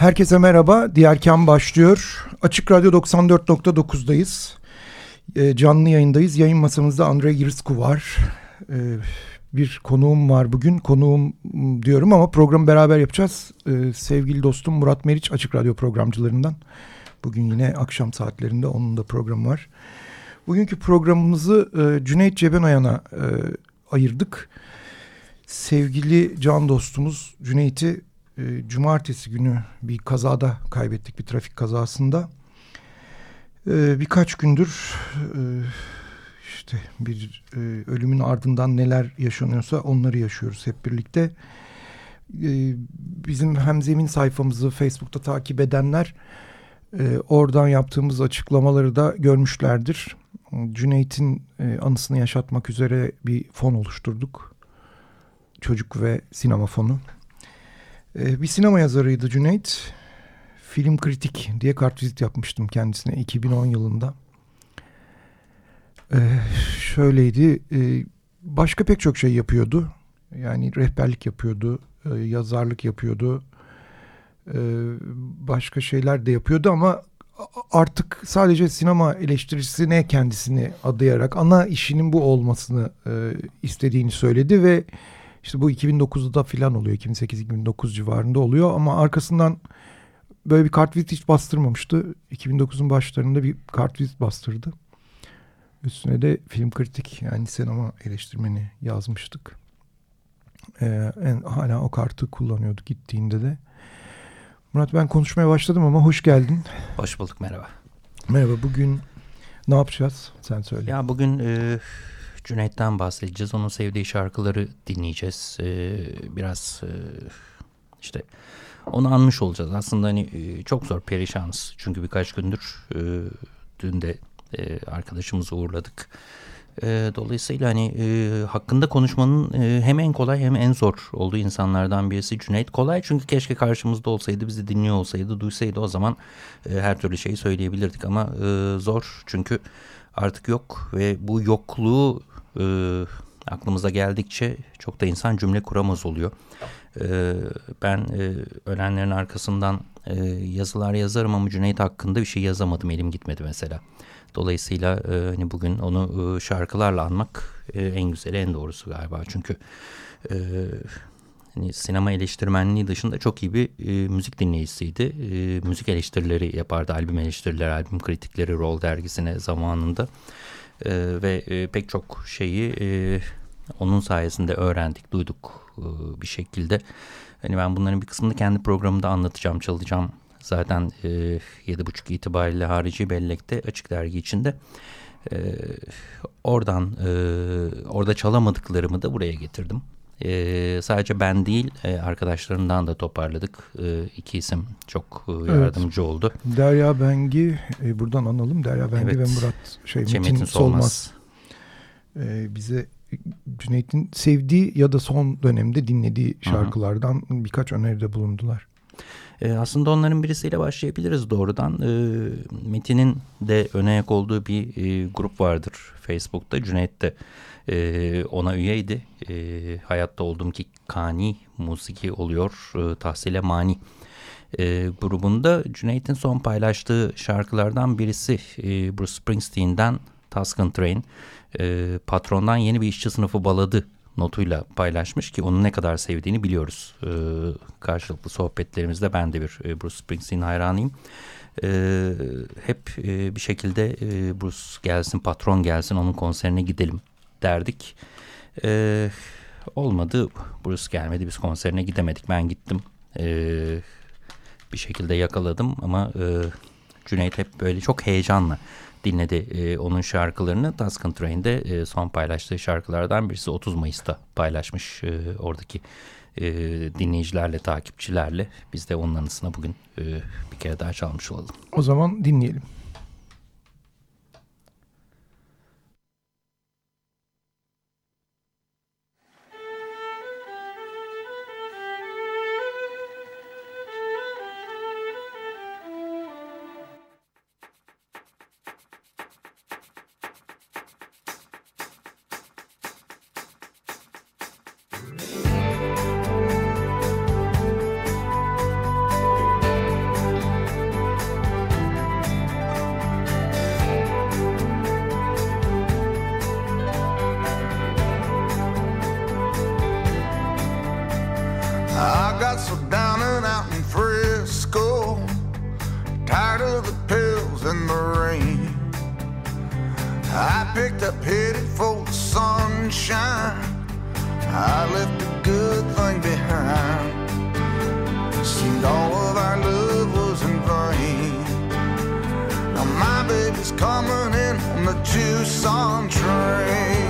Herkese merhaba. Diğer Kam başlıyor. Açık Radyo 94.9'dayız. E, canlı yayındayız. Yayın masamızda Andrei Girsku var. E, bir konuğum var bugün. Konuğum diyorum ama programı beraber yapacağız. E, sevgili dostum Murat Meriç Açık Radyo programcılarından. Bugün yine akşam saatlerinde onun da programı var. Bugünkü programımızı e, Cüneyt Cebenayan'a e, ayırdık. Sevgili can dostumuz Cüneyt'i e, cumartesi günü bir kazada kaybettik bir trafik kazasında. E, birkaç gündür e, işte bir e, ölümün ardından neler yaşanıyorsa onları yaşıyoruz hep birlikte. E, bizim Hemzemin sayfamızı Facebook'ta takip edenler e, oradan yaptığımız açıklamaları da görmüşlerdir. Cüneyt'in anısını yaşatmak üzere bir fon oluşturduk. Çocuk ve sinema fonu. Ee, bir sinema yazarıydı Cüneyt. Film kritik diye kartvizit yapmıştım kendisine 2010 yılında. Ee, şöyleydi. E, başka pek çok şey yapıyordu. Yani rehberlik yapıyordu, e, yazarlık yapıyordu. E, başka şeyler de yapıyordu ama artık sadece sinema eleştirisine kendisini adayarak ana işinin bu olmasını e, istediğini söyledi ve işte bu 2009'da falan oluyor. 2008-2009 civarında oluyor ama arkasından böyle bir kartvizit hiç bastırmamıştı. 2009'un başlarında bir kartvizit bastırdı. Üstüne de film kritik yani sinema eleştirmeni yazmıştık. Ee, en, hala o kartı kullanıyorduk gittiğinde de. Murat ben konuşmaya başladım ama hoş geldin. Hoş bulduk merhaba. Merhaba bugün ne yapacağız sen söyle. Ya bugün e, Cüneyt'ten bahsedeceğiz. Onun sevdiği şarkıları dinleyeceğiz. Ee, biraz e, işte onu anmış olacağız. Aslında hani e, çok zor perişanız. Çünkü birkaç gündür e, dün de e, arkadaşımızı uğurladık. E, dolayısıyla hani e, hakkında konuşmanın e, hem en kolay hem en zor olduğu insanlardan birisi Cüneyt. Kolay çünkü keşke karşımızda olsaydı, bizi dinliyor olsaydı, duysaydı o zaman e, her türlü şeyi söyleyebilirdik. Ama e, zor çünkü artık yok ve bu yokluğu e, aklımıza geldikçe çok da insan cümle kuramaz oluyor. E, ben e, ölenlerin arkasından e, yazılar yazarım ama Cüneyt hakkında bir şey yazamadım. Elim gitmedi mesela. Dolayısıyla e, hani bugün onu e, şarkılarla anmak e, en güzeli en doğrusu galiba. Çünkü e, hani sinema eleştirmenliği dışında çok iyi bir e, müzik dinleyicisiydi. E, müzik eleştirileri yapardı. Albüm eleştirileri, albüm kritikleri Roll dergisine zamanında. E, ve e, pek çok şeyi e, onun sayesinde öğrendik, duyduk e, bir şekilde. Hani ben bunların bir kısmını kendi programımda anlatacağım, çalacağım. Zaten e, 7.30 itibariyle harici bellekte açık dergi içinde. E, oradan e, orada çalamadıklarımı da buraya getirdim. E, sadece ben değil e, arkadaşlarımdan da toparladık. E, iki isim çok e, yardımcı evet. oldu. Derya Bengi e, buradan analım. Derya Bengi evet. ve Murat şey, Metin, Metin Solmaz. Solmaz. E, bize Cüneyt'in sevdiği ya da son dönemde dinlediği şarkılardan Hı -hı. birkaç öneride bulundular. E, aslında onların birisiyle başlayabiliriz doğrudan. E, Metin'in de önayak olduğu bir e, grup vardır Facebook'ta. Cüneyt de e, ona üyeydi. E, hayatta olduğum ki Kani musiki oluyor. E, tahsile mani. E, grubunda Cüneyt'in son paylaştığı şarkılardan birisi e, Bruce Springsteen'den Tuscan Train. E, patrondan yeni bir işçi sınıfı baladı notuyla paylaşmış ki onu ne kadar sevdiğini biliyoruz. E, karşılıklı sohbetlerimizde ben de bir e, Bruce Springsteen hayranıyım. E, hep e, bir şekilde e, Bruce gelsin, patron gelsin, onun konserine gidelim derdik. E, olmadı, Bruce gelmedi, biz konserine gidemedik. Ben gittim, e, bir şekilde yakaladım ama e, Cüneyt hep böyle çok heyecanla dinledi e, onun şarkılarını. Tuscan Train'de e, son paylaştığı şarkılardan birisi 30 Mayıs'ta paylaşmış e, oradaki e, dinleyicilerle, takipçilerle. Biz de onun anısına bugün e, bir kere daha çalmış olalım. O zaman dinleyelim. So down and out in Frisco. Tired of the pills and the rain. I picked up headed for the sunshine. I left a good thing behind. Seemed all of our love was in vain. Now my baby's coming in on the Tucson train.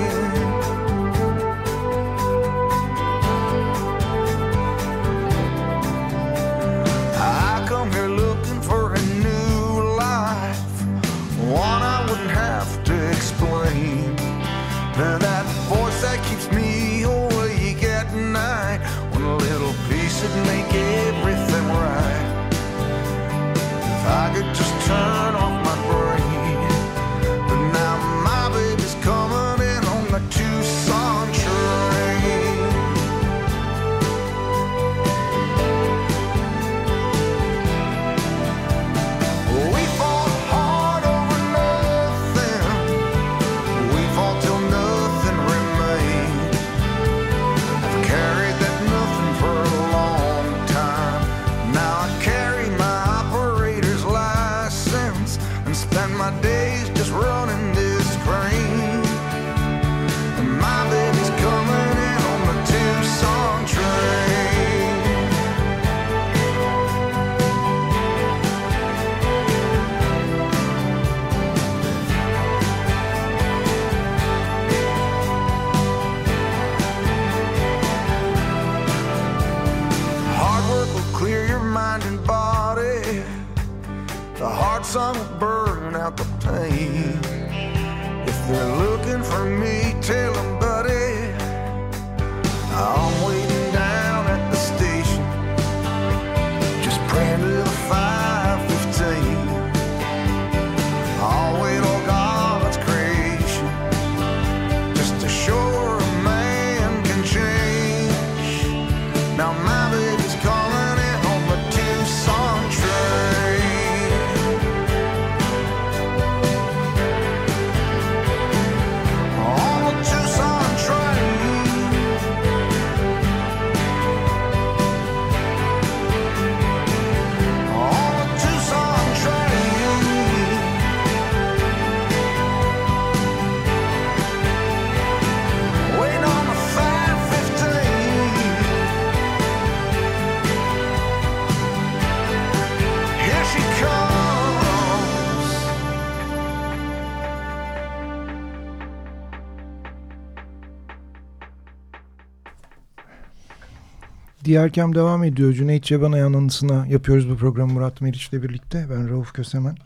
Diyerkem devam ediyor. Cüneyt Cebanay'ın anısına yapıyoruz bu programı Murat Meriç'le birlikte. Ben Rauf Kösemen.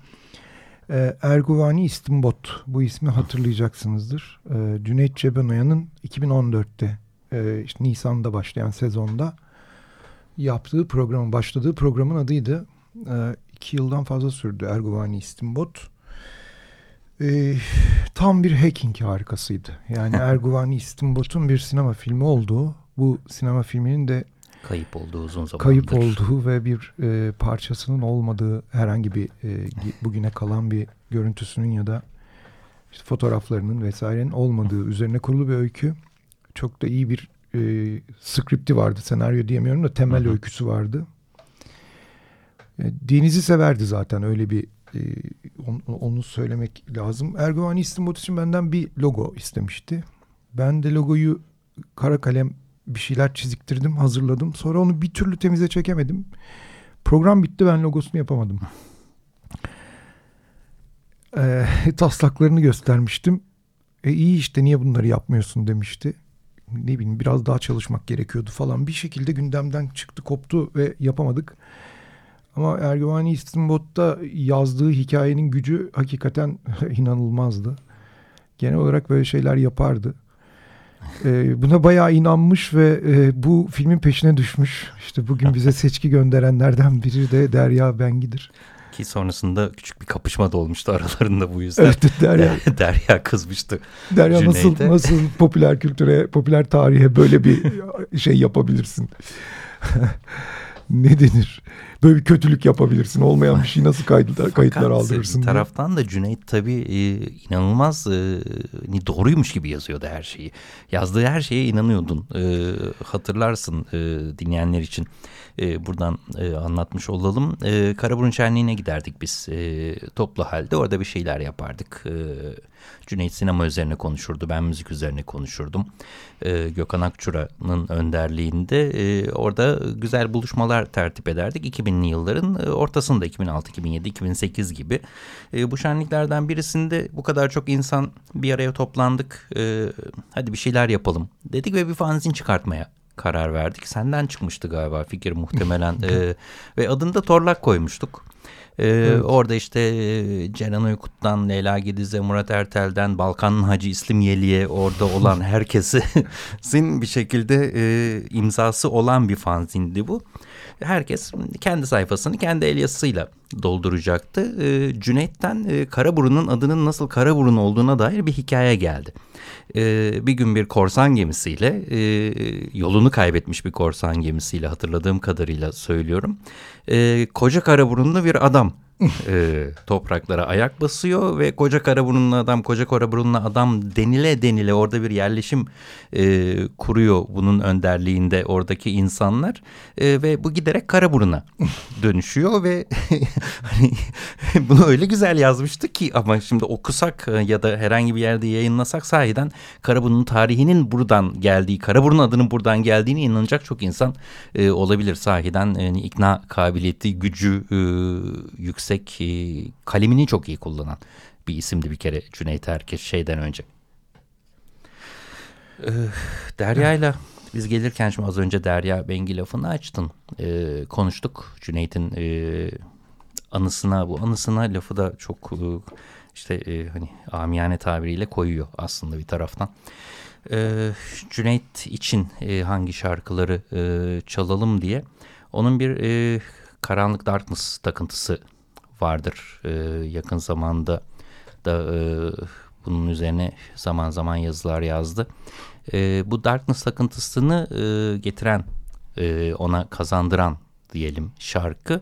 Ee, Erguvani İstimbot bu ismi hatırlayacaksınızdır. Ee, Cüneyt Cebanay'ın 2014'te e, işte Nisan'da başlayan sezonda yaptığı programın başladığı programın adıydı. Ee, iki yıldan fazla sürdü Erguvani İstimbot. Ee, tam bir hacking harikasıydı. Yani Erguvani İstimbot'un bir sinema filmi olduğu bu sinema filminin de Kayıp olduğu uzun zamandır. Kayıp olduğu ve bir e, parçasının olmadığı herhangi bir e, bugüne kalan bir görüntüsünün ya da işte fotoğraflarının vesairenin olmadığı üzerine kurulu bir öykü. Çok da iyi bir e, skripti vardı. Senaryo diyemiyorum da temel hı hı. öyküsü vardı. E, Deniz'i severdi zaten öyle bir e, on, onu söylemek lazım. Erguvani İstimbot için benden bir logo istemişti. Ben de logoyu kara kalem bir şeyler çiziktirdim, hazırladım. Sonra onu bir türlü temize çekemedim. Program bitti ben logosunu yapamadım. e, taslaklarını göstermiştim. E iyi işte niye bunları yapmıyorsun demişti. Ne bileyim biraz daha çalışmak gerekiyordu falan. Bir şekilde gündemden çıktı koptu ve yapamadık. Ama Ergüvani İstinbot'ta yazdığı hikayenin gücü hakikaten inanılmazdı. Genel olarak böyle şeyler yapardı. Ee, buna bayağı inanmış ve e, bu filmin peşine düşmüş. İşte bugün bize seçki gönderenlerden biri de Derya Bengi'dir. Ki sonrasında küçük bir kapışma da olmuştu aralarında bu yüzden. Evet Derya. Derya kızmıştı. Derya nasıl, nasıl popüler kültüre, popüler tarihe böyle bir şey yapabilirsin? ne denir? Böyle bir kötülük yapabilirsin. Olmayan bir şey nasıl kayıtlar, kayıtlar aldırırsın? Bir taraftan da Cüneyt tabii e, inanılmaz e, doğruymuş gibi yazıyordu her şeyi. Yazdığı her şeye inanıyordun. E, hatırlarsın e, dinleyenler için e, buradan e, anlatmış olalım. E, Karaburun Şenliği'ne giderdik biz e, toplu halde. Orada bir şeyler yapardık. E, Cüneyt sinema üzerine konuşurdu. Ben müzik üzerine konuşurdum. E, Gökhan Akçura'nın önderliğinde e, orada güzel buluşmalar tertip ederdik. 2000'li yılların e, ortasında 2006, 2007, 2008 gibi. E, bu şenliklerden birisinde bu kadar çok insan bir araya toplandık. E, hadi bir şeyler yapalım dedik ve bir fanzin çıkartmaya karar verdik. Senden çıkmıştı galiba fikir muhtemelen e, ve adını da Torlak koymuştuk. Ee, evet. Orada işte e, Ceren Uykut'tan, Leyla Gediz'e, Murat Ertel'den, Balkan Hacı İslim orada olan herkesin bir şekilde e, imzası olan bir fanzindi bu. Herkes kendi sayfasını kendi el yazısıyla dolduracaktı. E, Cüneyt'ten e, Karaburun'un adının nasıl Karaburun olduğuna dair bir hikaye geldi. E, bir gün bir korsan gemisiyle e, yolunu kaybetmiş bir korsan gemisiyle hatırladığım kadarıyla söylüyorum. E, Koca Karaburunlu bir adam e, topraklara ayak basıyor ve koca karaburunlu adam koca karaburunlu adam denile denile orada bir yerleşim e, kuruyor bunun önderliğinde oradaki insanlar. E, ve bu giderek karaburuna dönüşüyor ve hani bunu öyle güzel yazmıştı ki ama şimdi okusak ya da herhangi bir yerde yayınlasak sahiden karaburunun tarihinin buradan geldiği karaburun adının buradan geldiğini inanacak çok insan e, olabilir. Sahiden yani ikna kabiliyeti gücü e, yüksek yüksek e, kalemini çok iyi kullanan bir isimdi bir kere Cüneyt Erkeş şeyden önce. Ee, Derya'yla biz gelirken şimdi az önce Derya Bengi lafını açtın. Ee, konuştuk Cüneyt'in e, anısına bu anısına lafı da çok e, işte e, hani amiyane tabiriyle koyuyor aslında bir taraftan. Ee, Cüneyt için e, hangi şarkıları e, çalalım diye onun bir e, Karanlık Darkness takıntısı vardır. E, yakın zamanda da e, bunun üzerine zaman zaman yazılar yazdı. E, bu Darkness takıntısını e, getiren, e, ona kazandıran diyelim şarkı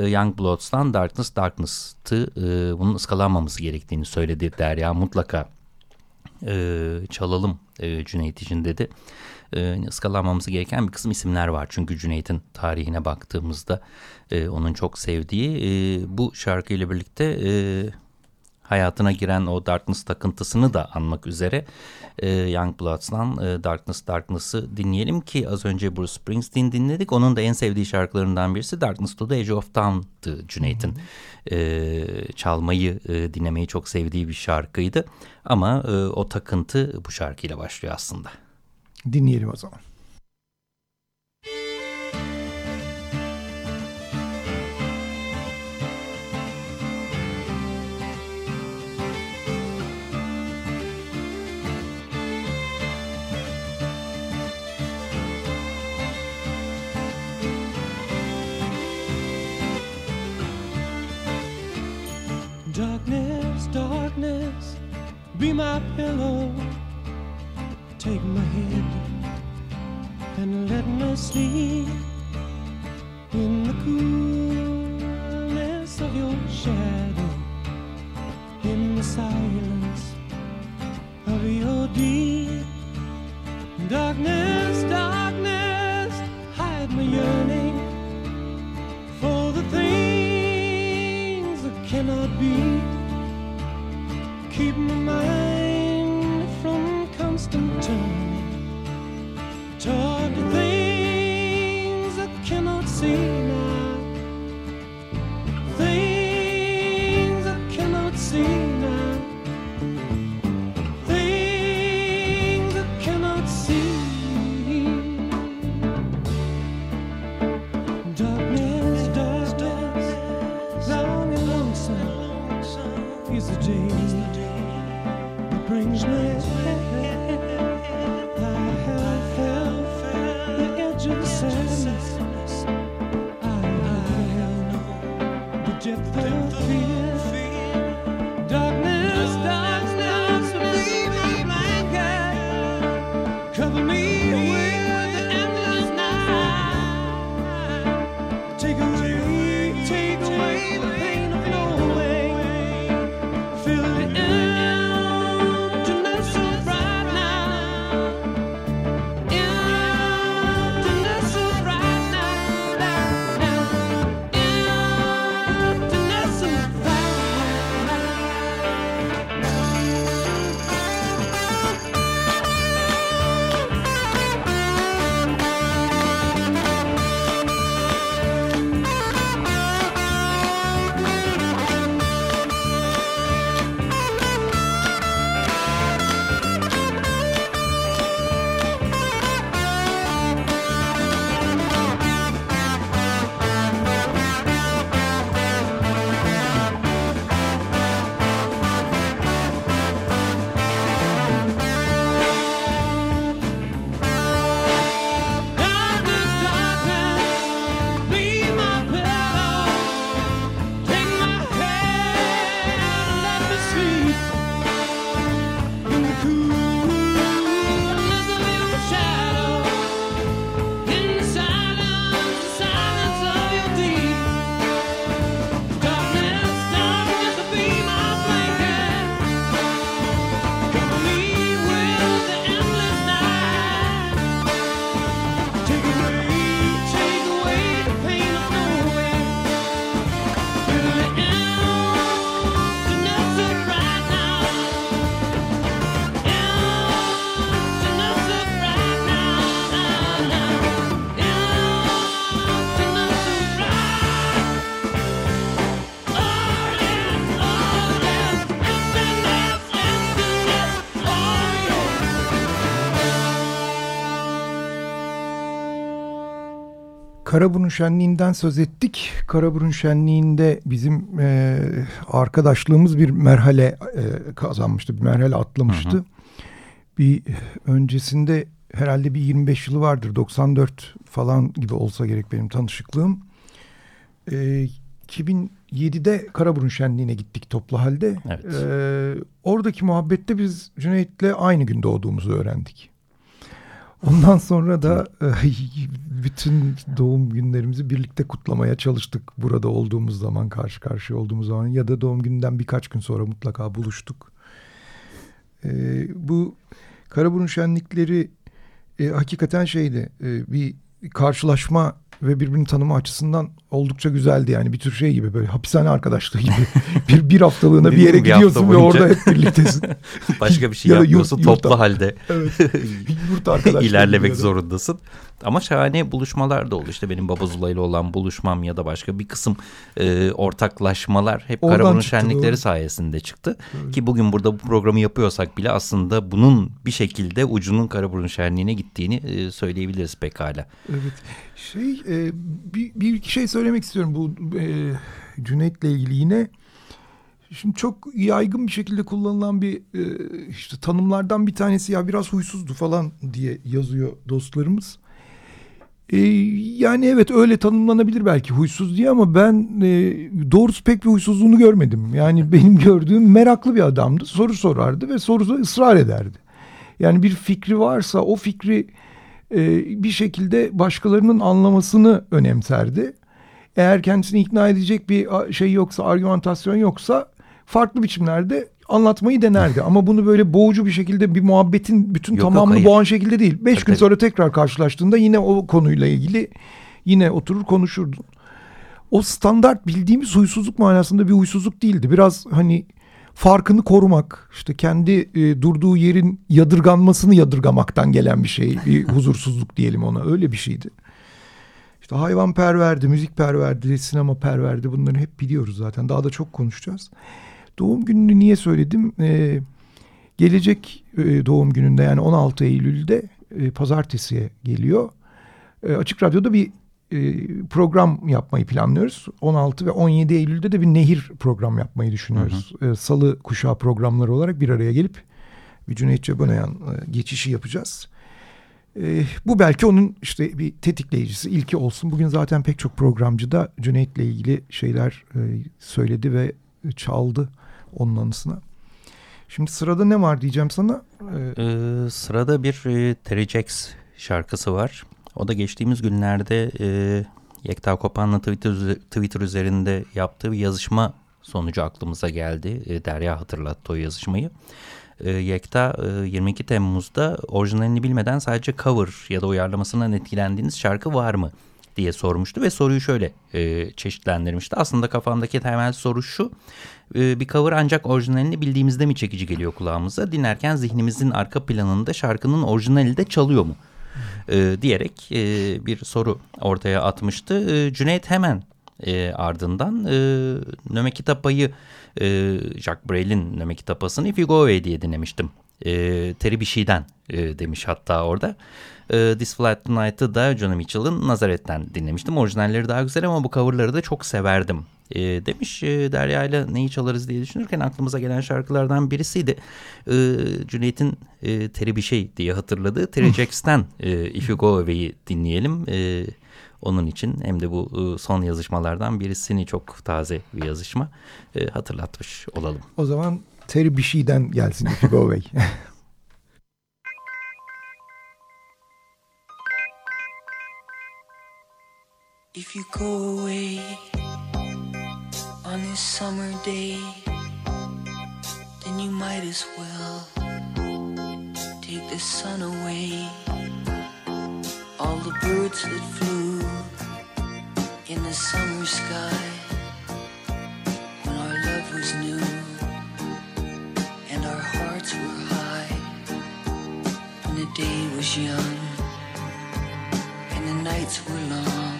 e, Young Bloods'tan Darkness Darkness'tı. E, bunun ıskalanmaması gerektiğini söyledi Derya. Mutlaka e, çalalım e, Cüneyt için dedi. E, gereken bir kısım isimler var. Çünkü Cüneyt'in tarihine baktığımızda e, onun çok sevdiği e, bu şarkıyla birlikte e, hayatına giren o Darkness takıntısını da anmak üzere e, Young Bloods'dan e, Darkness Darkness'ı dinleyelim ki az önce Bruce Springsteen dinledik. Onun da en sevdiği şarkılarından birisi Darkness to the Edge of Town'dı Cüneyt'in. E, çalmayı, e, dinlemeyi çok sevdiği bir şarkıydı. Ama e, o takıntı bu şarkıyla başlıyor aslında. Dinleyelim o zaman. Be my pillow. Take my hand and let me sleep in the coolness Karaburun Şenliği'nden söz ettik. Karaburun Şenliği'nde bizim e, arkadaşlığımız bir merhale e, kazanmıştı. Bir merhale atlamıştı. Hı hı. Bir öncesinde herhalde bir 25 yılı vardır. 94 falan gibi olsa gerek benim tanışıklığım. E, 2007'de Karaburun Şenliği'ne gittik toplu halde. Evet. E, oradaki muhabbette biz Cüneyt'le aynı gün doğduğumuzu öğrendik. Ondan sonra da bütün doğum günlerimizi birlikte kutlamaya çalıştık. Burada olduğumuz zaman, karşı karşıya olduğumuz zaman ya da doğum gününden birkaç gün sonra mutlaka buluştuk. Ee, bu Karaburun şenlikleri e, hakikaten şeydi. E, bir karşılaşma ve birbirini tanıma açısından oldukça güzeldi yani bir tür şey gibi böyle hapishane arkadaşlığı gibi bir bir haftalığına bir yere bir gidiyorsun ve orada hep birliktesin. Başka bir şey yapmıyorsun yurt, toplu yurtta. halde. Evet. Yurt arkadaşlığı ilerlemek zorundasın. Ama şahane buluşmalar da oldu. İşte benim Baba Zula ile olan buluşmam ya da başka bir kısım e, ortaklaşmalar hep Oradan Karaburun Şenlikleri doğru. sayesinde çıktı. Evet. Ki bugün burada bu programı yapıyorsak bile aslında bunun bir şekilde ucunun Karaburun Şenliği'ne gittiğini e, söyleyebiliriz pekala. Evet. Şey e, bir, bir şey söylemek istiyorum bu e, Cüneyt'le ilgili yine. Şimdi çok yaygın bir şekilde kullanılan bir e, işte tanımlardan bir tanesi ya biraz huysuzdu falan diye yazıyor dostlarımız. E, yani evet öyle tanımlanabilir belki huysuz diye ama ben e, doğrusu pek bir huysuzluğunu görmedim. Yani benim gördüğüm meraklı bir adamdı. Soru sorardı ve soruda ısrar ederdi. Yani bir fikri varsa o fikri e, bir şekilde başkalarının anlamasını önemserdi. Eğer kendisini ikna edecek bir şey yoksa, argümantasyon yoksa farklı biçimlerde anlatmayı denerdi. Ama bunu böyle boğucu bir şekilde bir muhabbetin bütün yok, tamamını yok, boğan şekilde değil. Beş tabii, gün sonra tekrar karşılaştığında yine o konuyla ilgili yine oturur konuşurdun. O standart bildiğimiz huysuzluk manasında bir huysuzluk değildi. Biraz hani farkını korumak, işte kendi e, durduğu yerin yadırganmasını yadırgamaktan gelen bir şey, bir huzursuzluk diyelim ona. Öyle bir şeydi. İşte hayvan perverdi, müzik perverdi, sinema perverdi. Bunları hep biliyoruz zaten. Daha da çok konuşacağız. Doğum gününü niye söyledim? Ee, gelecek e, doğum gününde yani 16 Eylül'de e, pazartesiye geliyor. E, Açık Radyo'da bir program yapmayı planlıyoruz. 16 ve 17 Eylül'de de bir nehir program yapmayı düşünüyoruz. Hı hı. E, Salı kuşağı programları olarak bir araya gelip bir Cüneyt Çabanayan e, geçişi yapacağız. E, bu belki onun işte bir tetikleyicisi, ilki olsun. Bugün zaten pek çok programcı da Cüneyt'le ilgili şeyler e, söyledi ve çaldı onun anısına. Şimdi sırada ne var diyeceğim sana? Ee, ee, sırada bir e, Terry Jacks şarkısı var. O da geçtiğimiz günlerde e, Yekta Kopan'la Twitter, Twitter üzerinde yaptığı bir yazışma sonucu aklımıza geldi. E, Derya hatırlattı o yazışmayı. E, Yekta e, 22 Temmuz'da orijinalini bilmeden sadece cover ya da uyarlamasından etkilendiğiniz şarkı var mı diye sormuştu ve soruyu şöyle e, çeşitlendirmişti. Aslında kafamdaki temel soru şu. E, bir cover ancak orijinalini bildiğimizde mi çekici geliyor kulağımıza? Dinlerken zihnimizin arka planında şarkının orijinali de çalıyor mu? E, diyerek e, bir soru ortaya atmıştı. E, Cüneyt hemen e, ardından e, Nöme Kitapa'yı e, Jacques Brel'in Nöme Kitapa'sını Away diye dinlemiştim. E, Terry bir şeyden e, demiş hatta orada. E, This Flight Tonight'ı da Johnny Mitchell'ın Nazaret'ten dinlemiştim. Orijinalleri daha güzel ama bu coverları da çok severdim e, demiş. E, Derya ile neyi çalarız diye düşünürken aklımıza gelen şarkılardan birisiydi. E, Cüneyt'in e, Terry bir şey diye hatırladığı Terry Jacks'ten e, If You Go Away'i dinleyelim. E, onun için hem de bu e, son yazışmalardan birisini çok taze bir yazışma e, hatırlatmış olalım. O zaman Terry bir şeyden gelsin If You Go Away. If you go away on this summer day, then you might as well take the sun away. All the birds that flew in the summer sky when our love was new and our hearts were high, when the day was young and the nights were long.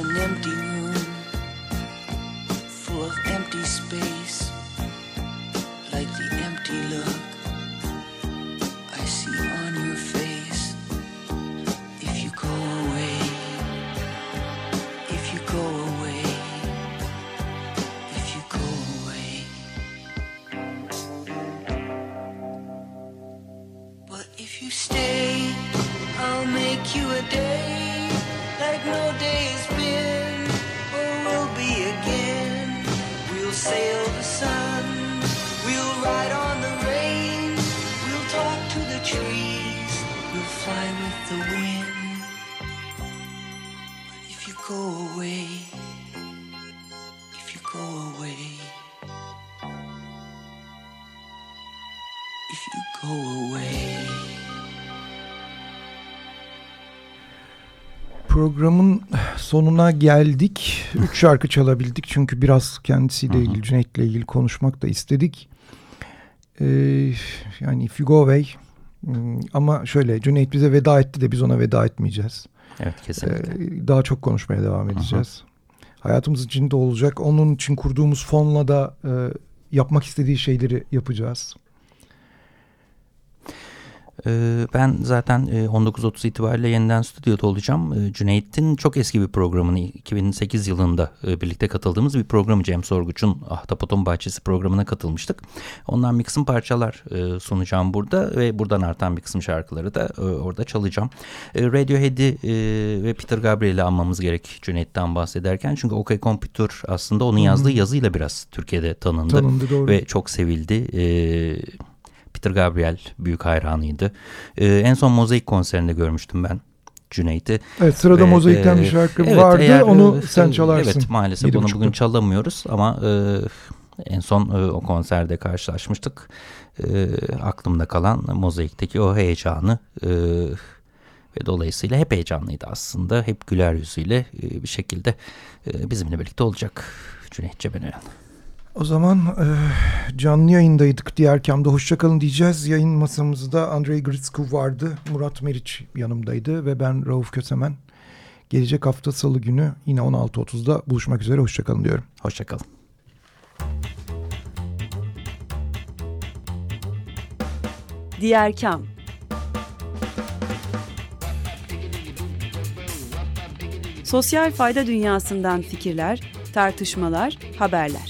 An empty room Programın sonuna geldik. Üç şarkı çalabildik çünkü biraz kendisiyle ilgili, Cüneyt'le ilgili konuşmak da istedik. Ee, yani If You Go Away hmm, ama şöyle Cüneyt bize veda etti de biz ona veda etmeyeceğiz. Evet kesinlikle. Ee, daha çok konuşmaya devam edeceğiz. Aha. Hayatımız içinde olacak. Onun için kurduğumuz fonla da e, yapmak istediği şeyleri yapacağız. Ee, ben zaten 19.30 e, itibariyle yeniden stüdyoda olacağım. Ee, Cüneyt'in çok eski bir programını 2008 yılında e, birlikte katıldığımız bir programı Cem Sorguç'un Ahtapot'un Bahçesi programına katılmıştık. Ondan bir kısım parçalar e, sunacağım burada ve buradan artan bir kısım şarkıları da orada çalacağım. Radiohead'i ve Peter Gabriel'i anmamız gerek Cüneyt'ten bahsederken. Çünkü OK Computer aslında onun yazdığı yazıyla biraz Türkiye'de tanındı. Tanındı doğru. Ve çok sevildi. Evet Peter Gabriel büyük hayranıydı. E, en son Mozaik konserinde görmüştüm ben Cüneyt'i. Evet sırada Ve, Mozaik'ten e, bir şarkı evet, vardı eğer, onu e, sen çalarsın. Evet maalesef buçukta. bugün çalamıyoruz ama e, en son e, o konserde karşılaşmıştık. E, aklımda kalan Mozaik'teki o heyecanı e, ve dolayısıyla hep heyecanlıydı aslında. Hep güler yüzüyle e, bir şekilde e, bizimle birlikte olacak Cüneyt Cebenören. O zaman e, canlı yayındaydık diğer kamda. Hoşçakalın diyeceğiz. Yayın masamızda Andrei Gritsku vardı. Murat Meriç yanımdaydı ve ben Rauf Kösemen. Gelecek hafta salı günü yine 16.30'da buluşmak üzere. Hoşçakalın diyorum. Hoşçakalın. Diğer Kam Sosyal fayda dünyasından fikirler, tartışmalar, haberler.